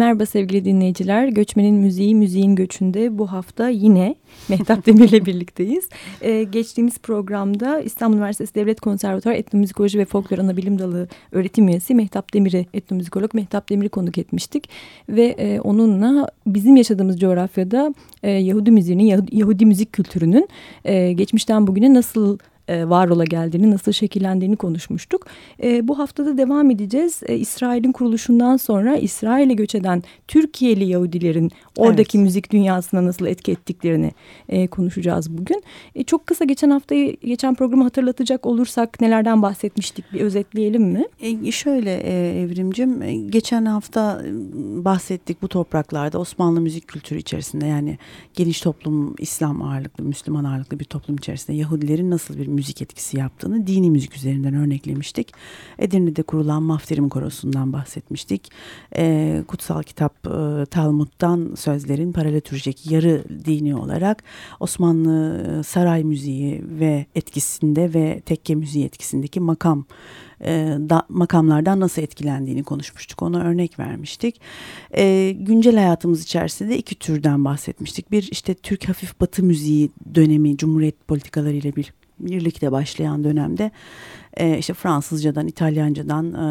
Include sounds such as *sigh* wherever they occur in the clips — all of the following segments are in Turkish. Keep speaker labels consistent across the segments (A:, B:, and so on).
A: Merhaba sevgili dinleyiciler. Göçmenin Müziği, Müziğin Göçünde bu hafta yine *laughs* Mehtap Demir'le birlikteyiz. Ee, geçtiğimiz programda İstanbul Üniversitesi Devlet Konservatuarı Etnomüzikoloji ve Folklor Anabilim Dalı öğretim üyesi Mehtap Demir'i, etnomüzikolog Mehtap Demir'i konuk etmiştik. Ve e, onunla bizim yaşadığımız coğrafyada e, Yahudi müziğinin, Yahudi, Yahudi müzik kültürünün e, geçmişten bugüne nasıl e, var ola geldiğini, nasıl şekillendiğini konuşmuştuk. E, bu haftada devam edeceğiz. E, İsrail'in kuruluşundan sonra İsrail'e göç eden Türkiye'li Yahudilerin oradaki evet. müzik dünyasına nasıl etki ettiklerini e, konuşacağız bugün. E, çok kısa geçen haftayı, geçen programı hatırlatacak olursak nelerden bahsetmiştik bir özetleyelim mi?
B: E, şöyle e, Evrimcim, e, geçen hafta bahsettik bu topraklarda Osmanlı müzik kültürü içerisinde yani geniş toplum, İslam ağırlıklı, Müslüman ağırlıklı bir toplum içerisinde Yahudilerin nasıl bir müzik etkisi yaptığını dini müzik üzerinden örneklemiştik. Edirne'de kurulan Mafterim Korosu'ndan bahsetmiştik. E, kutsal kitap e, Talmud'dan sözlerin paraleltürjek yarı dini olarak Osmanlı e, saray müziği ve etkisinde ve tekke müziği etkisindeki makam e, da, makamlardan nasıl etkilendiğini konuşmuştuk. Ona örnek vermiştik. E, güncel hayatımız içerisinde iki türden bahsetmiştik. Bir işte Türk hafif batı müziği dönemi Cumhuriyet politikalarıyla bir birlikte başlayan dönemde e, işte Fransızcadan, İtalyancadan e,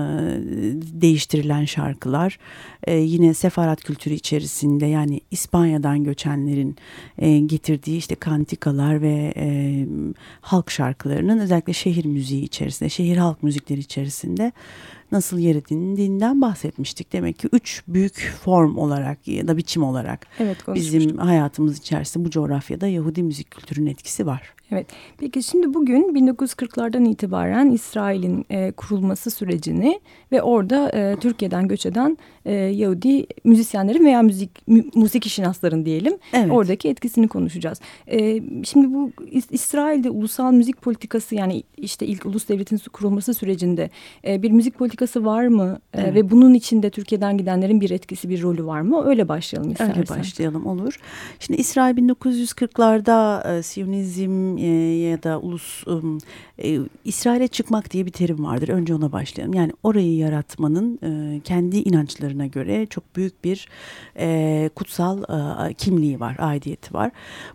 B: değiştirilen şarkılar e, yine sefarat kültürü içerisinde yani İspanya'dan göçenlerin e, getirdiği işte kantikalar ve e, halk şarkılarının özellikle şehir müziği içerisinde, şehir halk müzikleri içerisinde nasıl yer edindiğinden bahsetmiştik. Demek ki üç büyük form olarak ya da biçim olarak evet, bizim hayatımız içerisinde bu coğrafyada Yahudi müzik kültürünün etkisi var.
A: Evet. Peki şimdi bugün 1940'lardan itibaren İsrail'in e, kurulması sürecini ve orada e, Türkiye'den göç eden e, Yahudi müzisyenlerin veya müzik mü, müzik işinasların diyelim evet. oradaki etkisini konuşacağız. E, şimdi bu İsrail'de ulusal müzik politikası yani işte ilk ulus devletin kurulması sürecinde e, bir müzik politikası var mı? E. Ve bunun içinde Türkiye'den gidenlerin bir etkisi bir rolü var mı? Öyle başlayalım istersen.
B: Öyle başlayalım olur. Şimdi İsrail 1940'larda e, Siyonizm e, ya da ulus e, İsrail'e çıkmak diye bir terim vardır. Önce ona başlayalım. Yani orayı yaratmanın e, kendi inançlarına göre çok büyük bir e, kutsal e, kimliği var, aidiyeti var.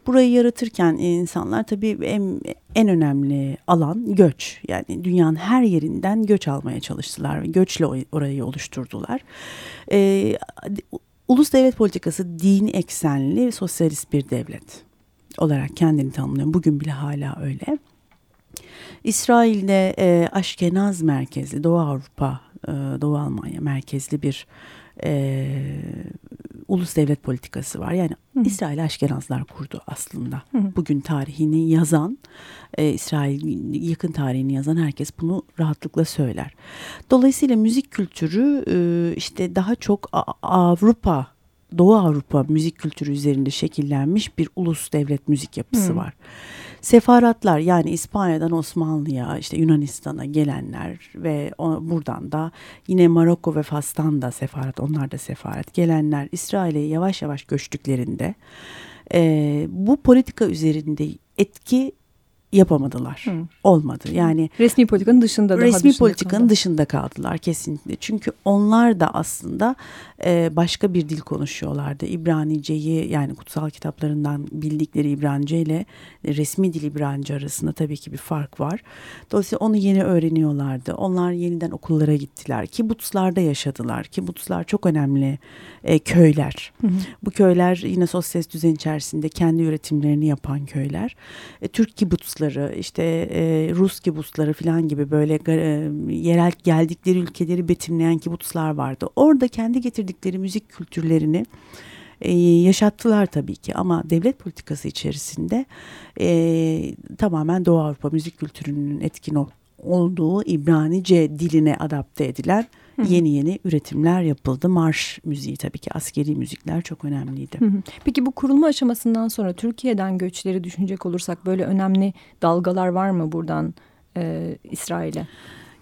B: Burayı yaratırken insanlar tabii en, en önemli alan göç. Yani dünyanın her yerinden göç almaya çalıştılar. Göçle orayı oluşturdular. E, ulus devlet politikası dini eksenli sosyalist bir devlet olarak kendini tanımlıyor. Bugün bile hala öyle. İsrail'de e, Aşkenaz merkezli, Doğu Avrupa, e, Doğu Almanya merkezli bir e, ulus devlet politikası var. Yani Hı. İsrail Aşkenazlar kurdu aslında. Hı. Bugün tarihini yazan, e, İsrail yakın tarihini yazan herkes bunu rahatlıkla söyler. Dolayısıyla müzik kültürü e, işte daha çok Avrupa Doğu Avrupa müzik kültürü üzerinde şekillenmiş bir ulus devlet müzik yapısı hmm. var. Sefaratlar yani İspanya'dan Osmanlı'ya işte Yunanistan'a gelenler ve o, buradan da yine Maroko ve Fas'tan da sefaret onlar da sefaret gelenler İsrail'e yavaş yavaş göçtüklerinde e, bu politika üzerinde etki yapamadılar. Hı. Olmadı. Yani
A: resmi politikanın dışında
B: resmi dışında politikanın kaldı. dışında kaldılar kesinlikle. Çünkü onlar da aslında e, başka bir dil konuşuyorlardı. İbraniceyi yani kutsal kitaplarından bildikleri İbranice ile resmi dil İbranice arasında tabii ki bir fark var. Dolayısıyla onu yeni öğreniyorlardı. Onlar yeniden okullara gittiler. Kibutslarda yaşadılar. Kibutslar çok önemli e, köyler. Hı hı. Bu köyler yine sosyalist düzen içerisinde kendi üretimlerini yapan köyler. E, Türk kibutsları işte e, Rus kibutsları falan gibi böyle e, yerel geldikleri ülkeleri betimleyen kibutslar vardı. Orada kendi getirdikleri müzik kültürlerini e, yaşattılar tabii ki ama devlet politikası içerisinde e, tamamen Doğu Avrupa müzik kültürünün etkin olduğu İbranice diline adapte edilen yeni yeni üretimler yapıldı. Marş müziği tabii ki askeri müzikler çok önemliydi.
A: Peki bu kurulma aşamasından sonra Türkiye'den göçleri düşünecek olursak böyle önemli dalgalar var mı buradan e, İsrail'e?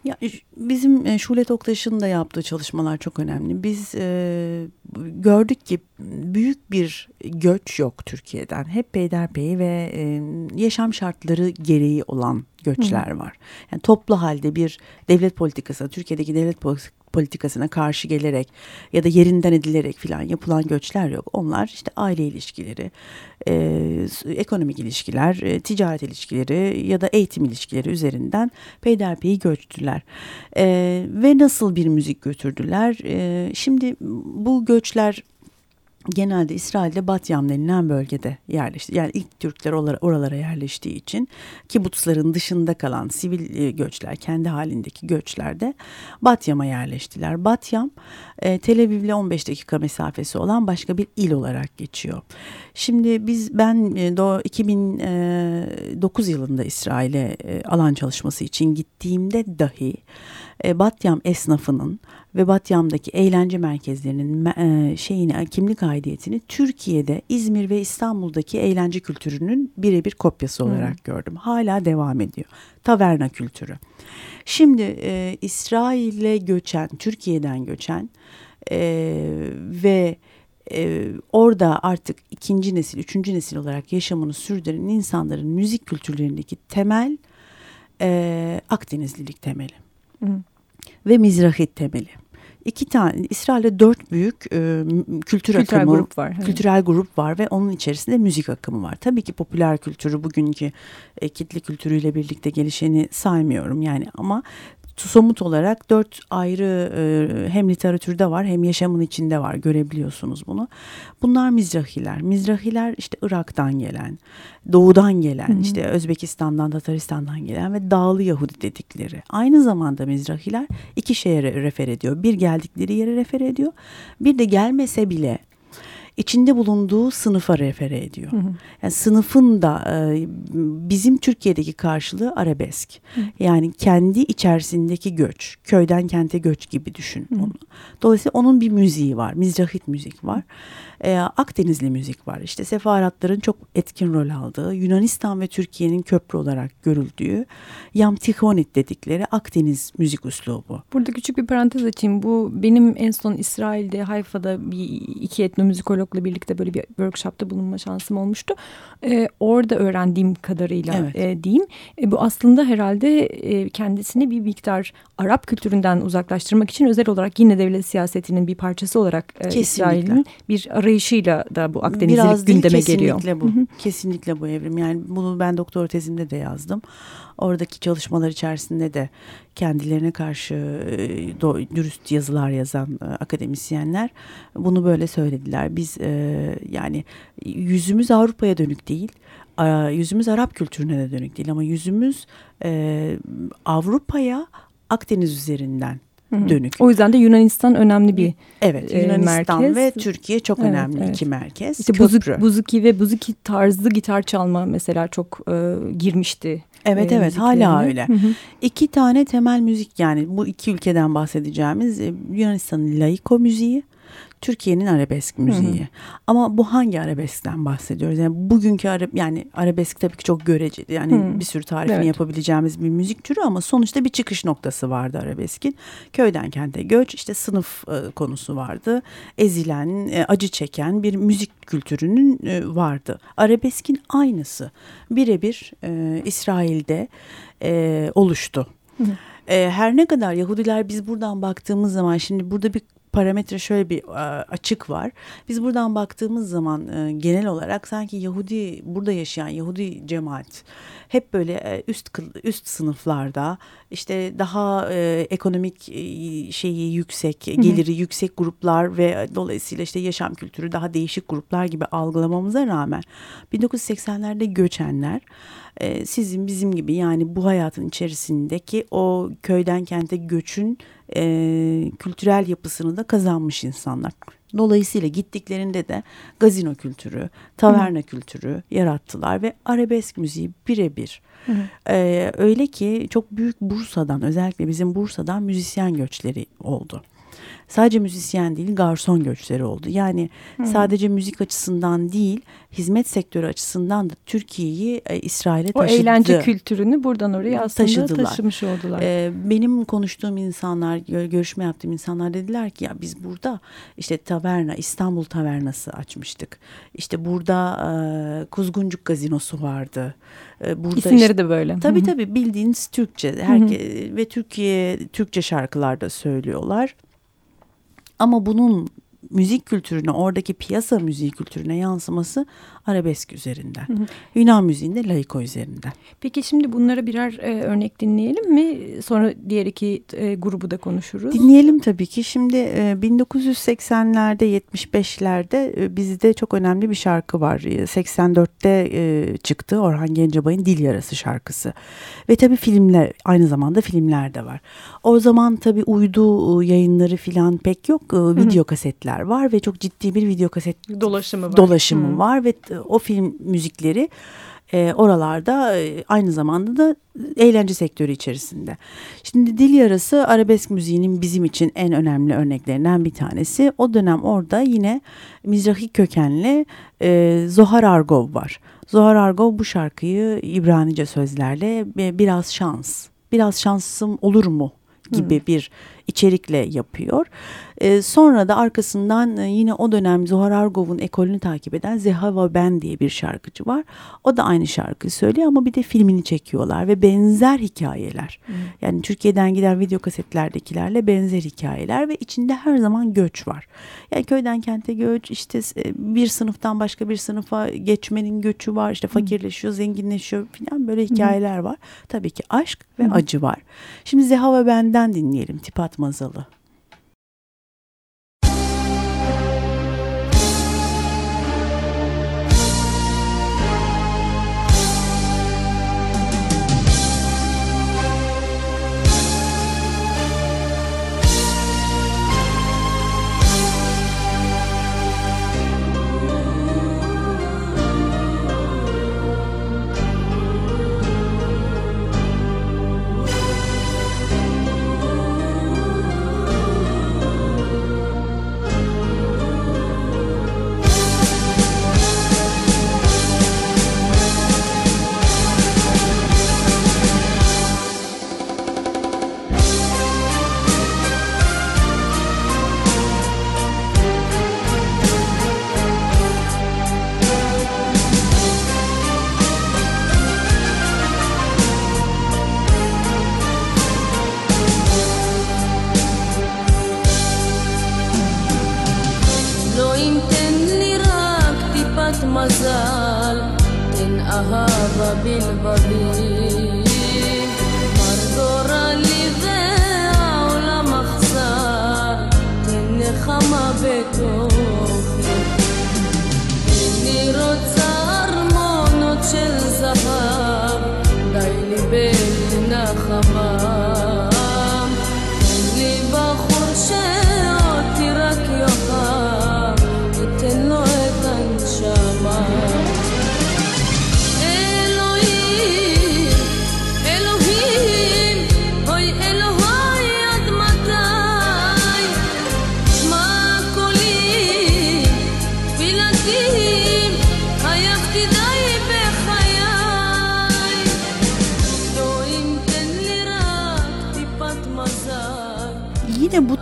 B: Ya bizim e, Şule Toktaş'ın da yaptığı çalışmalar çok önemli. Biz e, gördük ki büyük bir göç yok Türkiye'den. Hep peyderpey ve e, yaşam şartları gereği olan göçler Hı. var. Yani toplu halde bir devlet politikası, Türkiye'deki devlet politikasına karşı gelerek ya da yerinden edilerek filan yapılan göçler yok. Onlar işte aile ilişkileri, e, ekonomik ilişkiler, e, ticaret ilişkileri ya da eğitim ilişkileri üzerinden peyderpeyi göçtüler. E, ve nasıl bir müzik götürdüler? E, şimdi bu göçler genelde İsrail'de Batyam denilen bölgede yerleşti. Yani ilk Türkler oralara yerleştiği için kibutsların dışında kalan sivil e, göçler, kendi halindeki göçlerde Batyam'a yerleştiler. Batyam e, Tel Aviv'le 15 dakika mesafesi olan başka bir il olarak geçiyor. Şimdi biz ben 2009 e, yılında İsrail'e alan çalışması için gittiğimde dahi Batyam esnafının ve Batyam'daki eğlence merkezlerinin e, şeyini kimlik aidiyetini Türkiye'de İzmir ve İstanbul'daki eğlence kültürünün birebir kopyası olarak hmm. gördüm. Hala devam ediyor. Taverna kültürü. Şimdi e, İsrail'e göçen, Türkiye'den göçen e, ve e, orada artık ikinci nesil, üçüncü nesil olarak yaşamını sürdüren insanların müzik kültürlerindeki temel e, Akdenizlilik temeli. Hmm ve Mizrahit temeli iki tane İsrail'de dört büyük e, kültür kültürel akımı, grup var. Evet. Kültürel grup var ve onun içerisinde müzik akımı var. Tabii ki popüler kültürü bugünkü e, kitle kültürüyle birlikte gelişeni saymıyorum yani ama somut olarak dört ayrı e, hem literatürde var hem yaşamın içinde var görebiliyorsunuz bunu. Bunlar Mizrahiler. Mizrahiler işte Irak'tan gelen, doğudan gelen, hı hı. işte Özbekistan'dan, Tataristan'dan gelen ve dağlı Yahudi dedikleri. Aynı zamanda Mizrahiler iki şeye refer ediyor. Bir geldikleri yere refer ediyor. Bir de gelmese bile içinde bulunduğu sınıfa refere ediyor. Hı hı. Yani sınıfın da e, bizim Türkiye'deki karşılığı arabesk. Hı. Yani kendi içerisindeki göç, köyden kente göç gibi düşün hı. onu. Dolayısıyla onun bir müziği var, mizrahit müzik var. E, Akdenizli müzik var. İşte sefaratların çok etkin rol aldığı, Yunanistan ve Türkiye'nin köprü olarak görüldüğü Yam Tikhonit dedikleri Akdeniz müzik üslubu.
A: Burada küçük bir parantez açayım. Bu benim en son İsrail'de Hayfa'da bir iki etnomüzikologla birlikte böyle bir workshopta bulunma şansım olmuştu. Ee, orada öğrendiğim kadarıyla evet. e, diyeyim. E, bu aslında herhalde e, kendisini bir miktar Arap kültüründen uzaklaştırmak için özel olarak yine devlet siyasetinin bir parçası olarak e, İsrail'in bir arayış arayışıyla da bu Akdenizlik Biraz gündeme değil,
B: kesinlikle
A: geliyor.
B: Kesinlikle bu. Hı hı. Kesinlikle bu evrim. Yani bunu ben doktor tezimde de yazdım. Oradaki çalışmalar içerisinde de kendilerine karşı dürüst yazılar yazan akademisyenler bunu böyle söylediler. Biz yani yüzümüz Avrupa'ya dönük değil yüzümüz Arap kültürüne de dönük değil ama yüzümüz Avrupa'ya Akdeniz üzerinden dönük.
A: O yüzden de Yunanistan önemli bir
B: Evet e, Yunanistan merkez. ve Türkiye çok evet, önemli evet. iki merkez.
A: İşte buzuk, buzuki ve buzuki tarzı gitar çalma mesela çok e, girmişti.
B: Evet e, evet hala öyle. Hı hı. İki tane temel müzik yani bu iki ülkeden bahsedeceğimiz e, Yunanistan'ın laiko müziği Türkiye'nin arabesk müziği. Hı hı. Ama bu hangi arabeskten bahsediyoruz? Yani bugünkü ara, yani arabesk tabii ki çok göreceli. Yani hı. bir sürü tarifini evet. yapabileceğimiz bir müzik türü ama sonuçta bir çıkış noktası vardı arabeskin. Köyden kente göç, işte sınıf e, konusu vardı. Ezilen, e, acı çeken bir müzik kültürünün e, vardı. Arabeskin aynısı birebir e, İsrail'de e, oluştu. Hı. E, her ne kadar Yahudiler biz buradan baktığımız zaman şimdi burada bir parametre şöyle bir açık var. Biz buradan baktığımız zaman e, genel olarak sanki Yahudi burada yaşayan Yahudi cemaat hep böyle e, üst üst sınıflarda işte daha e, ekonomik e, şeyi yüksek, geliri yüksek gruplar ve dolayısıyla işte yaşam kültürü daha değişik gruplar gibi algılamamıza rağmen 1980'lerde göçenler e, sizin bizim gibi yani bu hayatın içerisindeki o köyden kente göçün e, kültürel yapısını da kazanmış insanlar. Dolayısıyla gittiklerinde de gazino kültürü, taverna Hı. kültürü yarattılar ve arabesk müziği birebir. Ee, öyle ki çok büyük Bursa'dan özellikle bizim Bursa'dan müzisyen göçleri oldu. Sadece müzisyen değil garson göçleri oldu. Yani hmm. sadece müzik açısından değil hizmet sektörü açısından da Türkiye'yi e, İsrail'e taşıdı.
A: O eğlence kültürünü buradan oraya aslında taşıdılar. taşımış oldular.
B: Ee, benim konuştuğum insanlar, görüşme yaptığım insanlar dediler ki ya biz burada işte taverna, İstanbul tavernası açmıştık. İşte burada e, Kuzguncuk gazinosu vardı.
A: E, burada İsimleri işte, de böyle.
B: Tabii Hı -hı. tabii bildiğiniz Türkçe. Herke, ve Türkiye Türkçe şarkılarda söylüyorlar. Ama bunun müzik kültürüne, oradaki piyasa müziği kültürüne yansıması arabesk üzerinden. Hı hı. Yunan müziğinde laiko üzerinden.
A: Peki şimdi bunlara birer e, örnek dinleyelim mi? Sonra diğer iki e, grubu da konuşuruz.
B: Dinleyelim tabii ki. Şimdi e, 1980'lerde 75'lerde e, bizde çok önemli bir şarkı var. 84'te e, çıktı Orhan Gencebay'ın Dil Yarası şarkısı. Ve tabii filmler aynı zamanda filmler de var. O zaman tabii uydu e, yayınları falan pek yok. E, video hı hı. kasetler var ve çok ciddi bir video kaset
A: dolaşımı var.
B: Dolaşımı hı. var ve o film müzikleri e, oralarda e, aynı zamanda da eğlence sektörü içerisinde. Şimdi dil yarası arabesk müziğinin bizim için en önemli örneklerinden bir tanesi. O dönem orada yine Mizrahi kökenli e, Zohar Argov var. Zohar Argov bu şarkıyı İbranice sözlerle biraz şans, biraz şansım olur mu gibi hmm. bir içerikle yapıyor. E, sonra da arkasından e, yine o dönem Zohar Argov'un ekolünü takip eden Zehava Ben diye bir şarkıcı var. O da aynı şarkıyı söylüyor ama bir de filmini çekiyorlar ve benzer hikayeler. Hmm. Yani Türkiye'den giden video kasetlerdekilerle benzer hikayeler ve içinde her zaman göç var. Yani köyden kente göç, işte e, bir sınıftan başka bir sınıfa geçmenin göçü var. İşte fakirleşiyor, zenginleşiyor falan böyle hikayeler var. Tabii ki aşk ve acı var. Şimdi Zehava Ben'den dinleyelim Tipat Mazalı.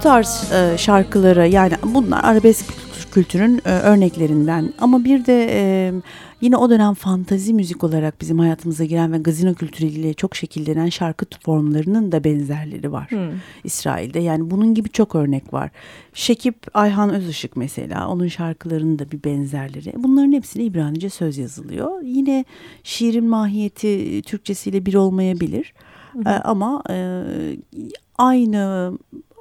B: Tarz e, şarkıları yani bunlar arabesk kültürün e, örneklerinden ama bir de e, yine o dönem fantazi müzik olarak bizim hayatımıza giren ve gazino kültürüyle çok şekillenen şarkı formlarının da benzerleri var hmm. İsrail'de. Yani bunun gibi çok örnek var. Şekip Ayhan Özışık mesela onun şarkılarının da bir benzerleri. Bunların hepsine İbranice söz yazılıyor. Yine şiirin mahiyeti Türkçesiyle bir olmayabilir. Hmm. E, ama e, aynı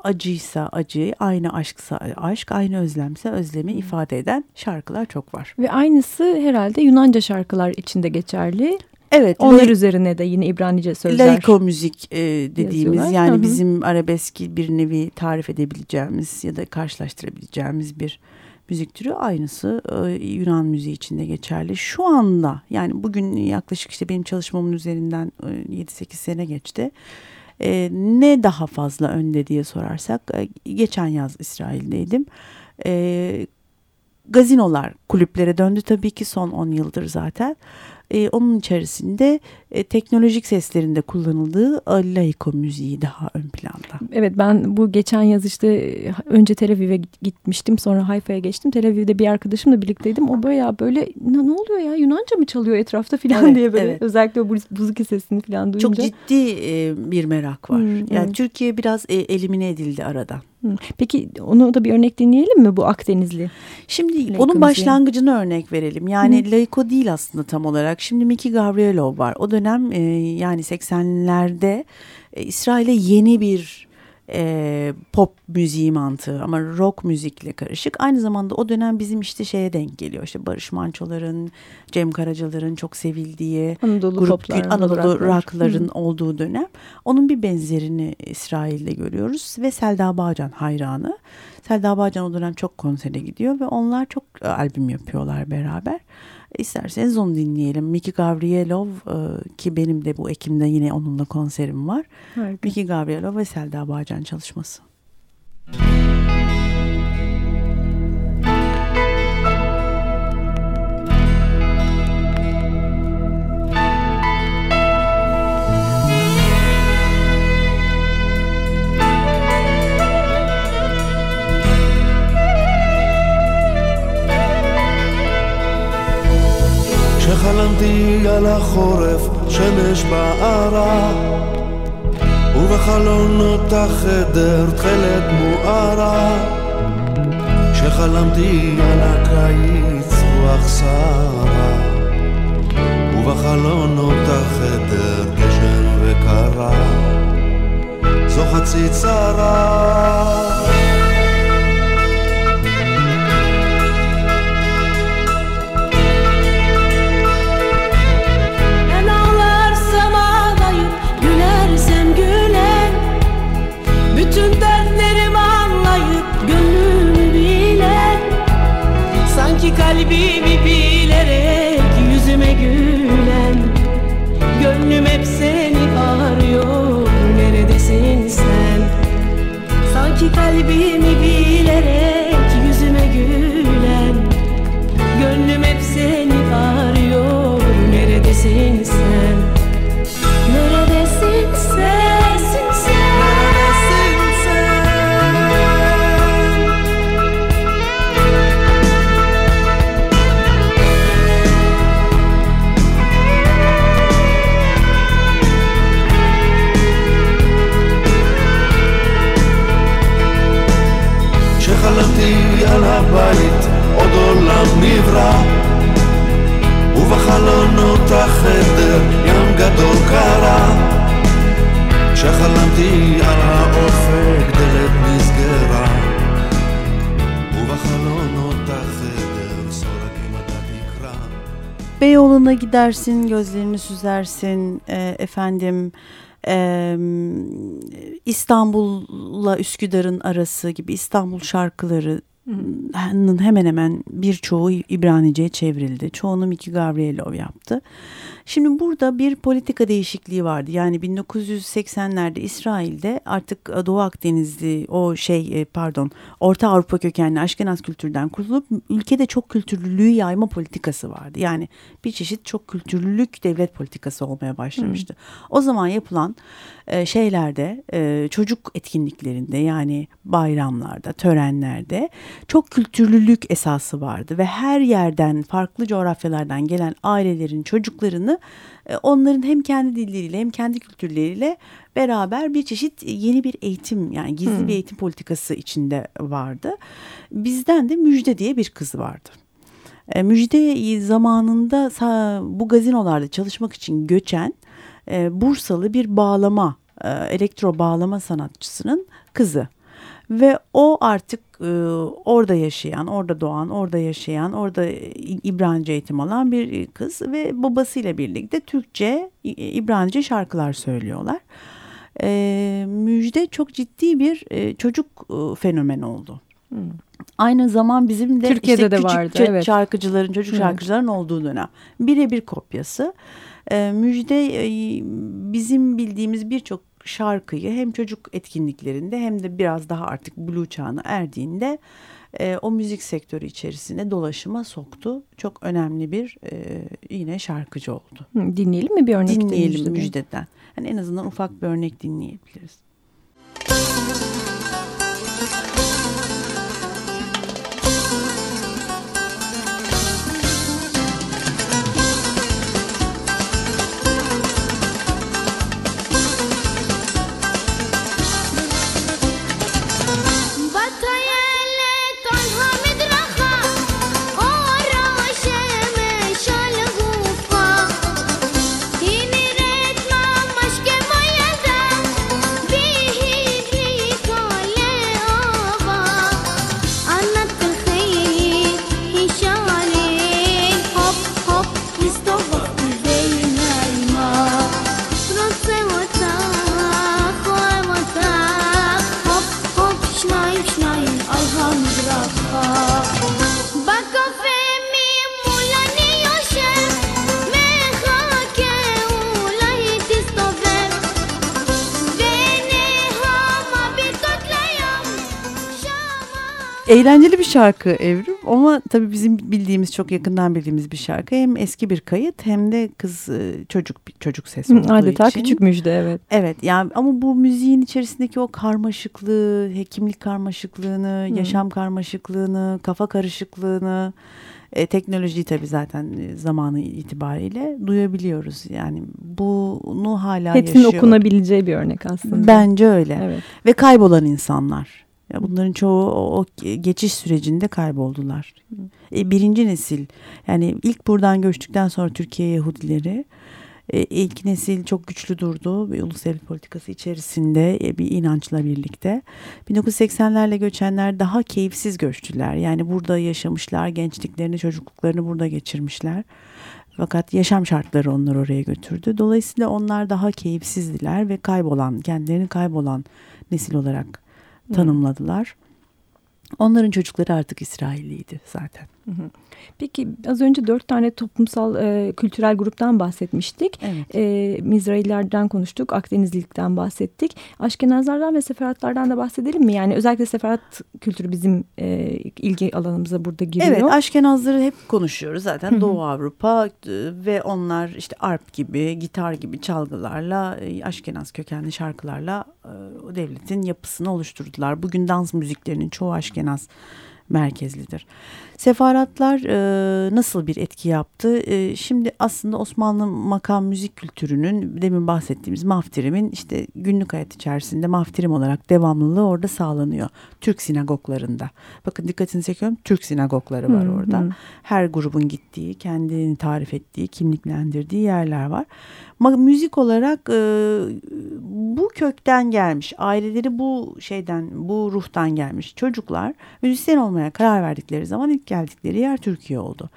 B: acıysa acı, aynı aşksa aşk, aynı özlemse özlemi hmm. ifade eden şarkılar çok var.
A: Ve aynısı herhalde Yunanca şarkılar içinde geçerli.
B: Evet.
A: Onlar la, üzerine de yine İbranice sözler.
B: Laiko müzik e, dediğimiz yazıyorlar. yani Hı -hı. bizim arabeski bir nevi tarif edebileceğimiz ya da karşılaştırabileceğimiz bir müzik türü aynısı e, Yunan müziği içinde geçerli. Şu anda yani bugün yaklaşık işte benim çalışmamın üzerinden e, 7-8 sene geçti E, ne daha fazla önde diye sorarsak e, geçen yaz İsrail'deydim. E, gazinolar kulüplere döndü tabii ki son 10 yıldır zaten. E, onun içerisinde e, teknolojik seslerinde kullanıldığı laiko müziği daha ön planda.
A: Evet ben bu geçen yaz işte önce Tel Aviv'e gitmiştim sonra Hayfa'ya geçtim. Tel Aviv'de bir arkadaşımla birlikteydim. O böyle böyle ne, oluyor ya Yunanca mı çalıyor etrafta falan evet, diye böyle evet. özellikle o buzuki sesini falan duyunca.
B: Çok ciddi e, bir merak var. Hmm, yani evet. Türkiye biraz e, elimine edildi aradan.
A: Peki onu da bir örnek dinleyelim mi bu Akdenizli?
B: Şimdi Laiko onun başlangıcını örnek verelim. Yani Hı. Laiko değil aslında tam olarak. Şimdi Miki Gavrilov var. O dönem e, yani 80'lerde e, İsrail'e yeni bir e, pop müziği mantığı ama rock müzikle karışık. Aynı zamanda o dönem bizim işte şeye denk geliyor. İşte Barış Manço'ların, Cem Karacalar'ın çok sevildiği
A: Anadolu grup, poplar,
B: Anadolu, Anadolu rock'ların olduğu dönem. Onun bir benzerini İsrail'de görüyoruz ve Selda Bağcan hayranı. Selda Bağcan o dönem çok konsere gidiyor ve onlar çok e, albüm yapıyorlar beraber. İsterseniz onu dinleyelim. Miki Gavrilov e, ki benim de bu Ekim'de yine onunla konserim var. Harika. Miki Gavrilov ve Selda Bağcan çalışması.
C: על החורף, שמש בערה, ובחלונות החדר תכלת מוארה. כשחלמתי על הקיץ רוח סערה, ובחלונות החדר גשם וקרה, זו חצי צרה.
B: Gidersin, gözlerini süzersin, e, efendim İstanbul'la Üsküdar'ın arası gibi İstanbul şarkıları hemen hemen birçoğu İbranice'ye çevrildi. Çoğunu Miki Gavrilov yaptı. Şimdi burada bir politika değişikliği vardı. Yani 1980'lerde İsrail'de artık Doğu Akdenizli o şey e, pardon Orta Avrupa kökenli Aşkenaz kültürden kurtulup ülkede çok kültürlülüğü yayma politikası vardı. Yani bir çeşit çok kültürlülük devlet politikası olmaya başlamıştı. Hmm. O zaman yapılan e, şeylerde e, çocuk etkinliklerinde yani bayramlarda, törenlerde çok kültürlülük esası vardı ve her yerden farklı coğrafyalardan gelen ailelerin çocuklarını e, onların hem kendi dilleriyle hem kendi kültürleriyle beraber bir çeşit yeni bir eğitim yani gizli hmm. bir eğitim politikası içinde vardı. Bizden de Müjde diye bir kız vardı. Müjde zamanında bu gazinolarda çalışmak için göçen e, Bursalı bir bağlama, elektro bağlama sanatçısının kızı. Ve o artık e, orada yaşayan, orada doğan, orada yaşayan, orada İbranice eğitim alan bir kız ve babasıyla birlikte Türkçe, İbranice şarkılar söylüyorlar. E, Müjde çok ciddi bir e, çocuk e, fenomen oldu. Hmm. Aynı zaman bizim de
A: Türkiye'de işte de vardı, evet.
B: şarkıcıların, çocuk şarkıcıların olduğu dönem. Birebir kopyası. Ee, Müjde e, bizim bildiğimiz birçok şarkıyı hem çocuk etkinliklerinde hem de biraz daha artık blue çağına erdiğinde e, o müzik sektörü içerisinde dolaşıma soktu. Çok önemli bir e, yine şarkıcı oldu.
A: Dinleyelim mi bir örnek?
B: Dinleyelim
A: Müjde'den.
B: Yani en azından ufak bir örnek dinleyebiliriz.
D: Müzik
B: Eğlenceli bir şarkı Evrim ama tabii bizim bildiğimiz çok yakından bildiğimiz bir şarkı. Hem eski bir kayıt hem de kız e, çocuk çocuk sesi
A: Hı,
B: olduğu
A: Adeta
B: için.
A: küçük müjde evet.
B: Evet yani ama bu müziğin içerisindeki o karmaşıklığı, hekimlik karmaşıklığını, yaşam karmaşıklığını, kafa karışıklığını, e, teknolojiyi tabii zaten e, zamanı itibariyle duyabiliyoruz. Yani bunu hala
A: Hepsinin
B: yaşıyor.
A: okunabileceği bir örnek aslında.
B: Bence öyle.
A: Evet.
B: Ve kaybolan insanlar. Ya bunların çoğu o, o geçiş sürecinde kayboldular. E, birinci nesil yani ilk buradan göçtükten sonra Türkiye Yahudileri e, ilk nesil çok güçlü durdu ve ulus politikası içerisinde e, bir inançla birlikte. 1980'lerle göçenler daha keyifsiz göçtüler. Yani burada yaşamışlar, gençliklerini, çocukluklarını burada geçirmişler. Fakat yaşam şartları onları oraya götürdü. Dolayısıyla onlar daha keyifsizdiler ve kaybolan, kendilerini kaybolan nesil olarak tanımladılar. Onların çocukları artık İsrailliydi zaten.
A: Peki az önce dört tane toplumsal e, kültürel gruptan bahsetmiştik.
B: Evet.
A: E, Mizraillerden konuştuk, Akdenizlilikten bahsettik. Aşkenazlardan ve seferatlardan da bahsedelim mi? Yani özellikle seferat kültürü bizim e, ilgi alanımıza burada giriyor.
B: Evet, Aşkenazları hep konuşuyoruz zaten
A: Hı hı.
B: Doğu Avrupa e, ve onlar işte arp gibi, gitar gibi çalgılarla, e, Aşkenaz kökenli şarkılarla e, o devletin yapısını oluşturdular. Bugün dans müziklerinin çoğu Aşkenaz merkezlidir. Sefaratlar e, nasıl bir etki yaptı? E, şimdi aslında Osmanlı makam müzik kültürünün demin bahsettiğimiz maftirimin işte günlük hayat içerisinde maftirim olarak devamlılığı orada sağlanıyor. Türk sinagoglarında. Bakın dikkatinizi çekiyorum. Türk sinagogları var
A: Hı,
B: orada.
A: hı.
B: Her grubun gittiği, kendini tarif ettiği, kimliklendirdiği yerler var. Ma- müzik olarak e, bu kökten gelmiş. Aileleri bu şeyden, bu ruhtan gelmiş. Çocuklar müzisyen olmaya karar verdikleri zaman ilk geldikleri yer Türkiye oldu.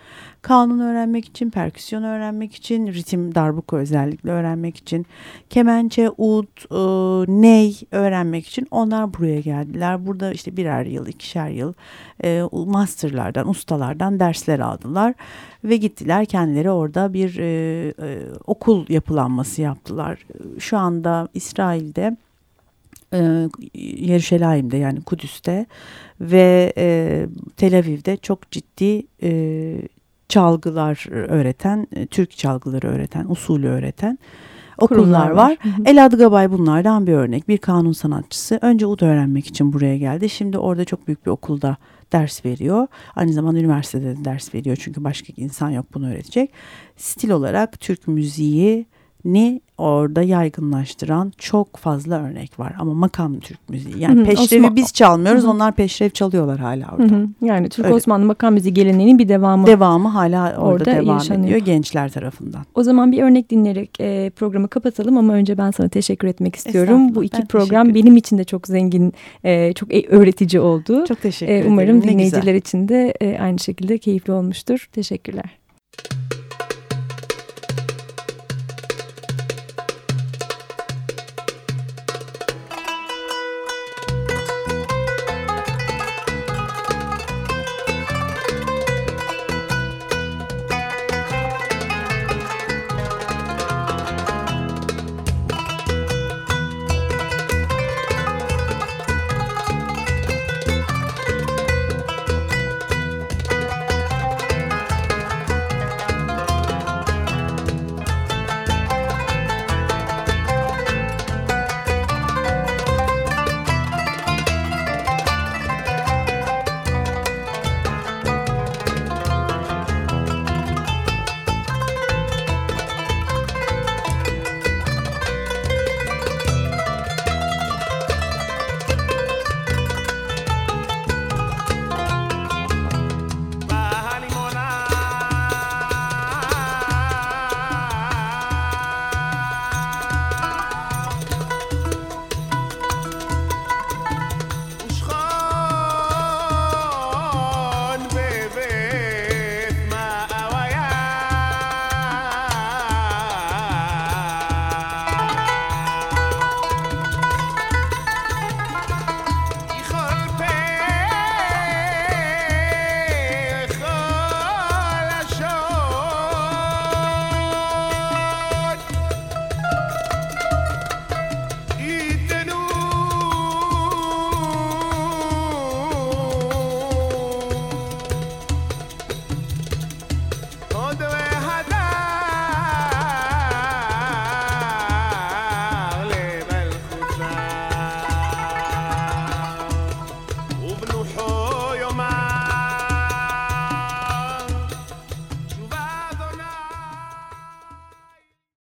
B: Kanun öğrenmek için, perküsyon öğrenmek için, ritim darbuka özellikle öğrenmek için, kemençe, ud, e, ney öğrenmek için onlar buraya geldiler. Burada işte birer yıl, ikişer yıl e, masterlardan, ustalardan dersler aldılar ve gittiler kendileri orada bir e, e, okul yapılanması yaptılar. Şu anda İsrail'de e, yani Kudüs'te ve e, Tel Aviv'de çok ciddi e, çalgılar öğreten, e, Türk çalgıları öğreten, usulü öğreten okullar var.
A: Hı hı.
B: Elad Gabay bunlardan bir örnek. Bir kanun sanatçısı. Önce ud öğrenmek için buraya geldi. Şimdi orada çok büyük bir okulda ders veriyor. Aynı zamanda üniversitede de ders veriyor. Çünkü başka insan yok bunu öğretecek. Stil olarak Türk müziği ni orada yaygınlaştıran çok fazla örnek var ama makam Türk müziği yani
A: Hı hı,
B: peşrevi
A: Osman-
B: biz çalmıyoruz
A: Hı hı.
B: onlar peşrev çalıyorlar hala orada.
A: hı. Yani Türk
B: Öyle.
A: Osmanlı makam müziği geleneğinin bir devamı.
B: Devamı hala orada,
A: Orada
B: devam
A: yaşanıyor.
B: ediyor gençler tarafından.
A: O zaman bir örnek dinleyerek e, programı kapatalım ama önce ben sana teşekkür etmek istiyorum. Bu iki
B: ben
A: program benim için de çok zengin, e, çok e- öğretici oldu.
B: Çok teşekkür
A: E,
B: ederim.
A: umarım
B: Ne güzel.
A: dinleyiciler için de e, aynı şekilde keyifli olmuştur. Teşekkürler.